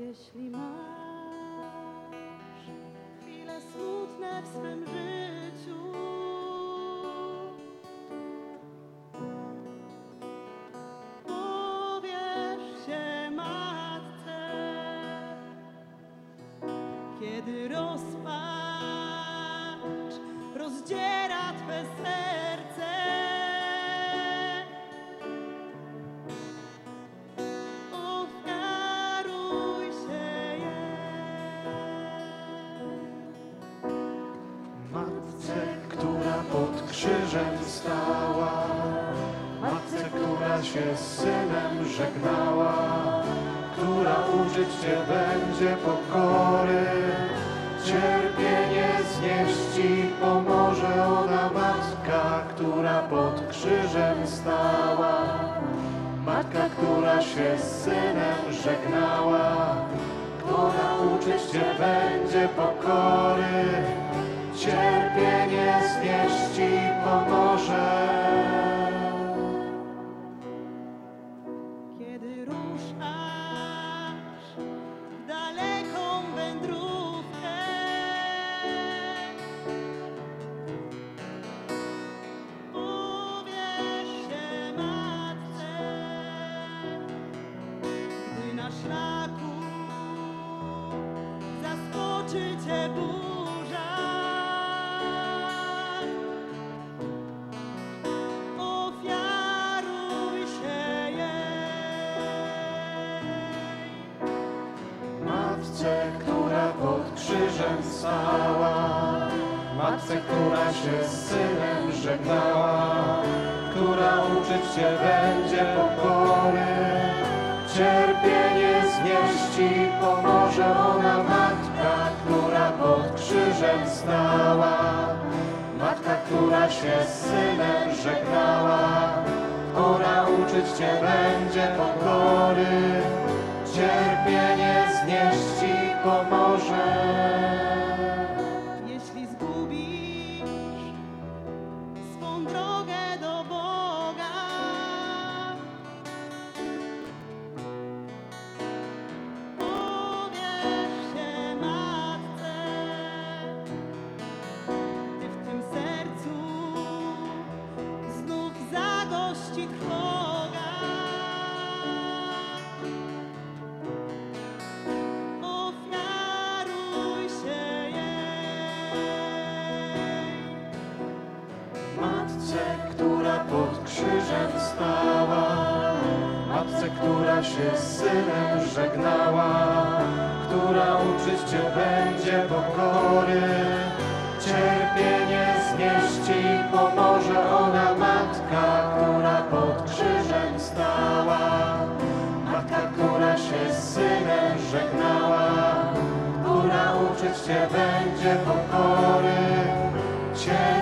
Jeśli masz chwile smutne w swym życiu, powierz się matce, kiedy rozpacz rozdziera twe serce. Się z synem żegnała, która uczyć Cię będzie pokory, cierpienie znieść Ci pomoże ona Matka, która pod krzyżem stała. Matka, która się z synem żegnała, która uczyć Cię będzie pokory, cierpienie cię burza. Ofiaruj się jej. Matce, która pod krzyżem stała, Matce, która się z synem żegnała, która uczyć Cię będzie pokory, cierpienie Matka, która się z synem żegnała, która uczyć Cię będzie pokory, cierpienie znieść Ci pomoże. Się z synem żegnała, która uczyć Cię będzie pokory, się z synem żegnała, tu uczyć Cię będzie pokory. Cię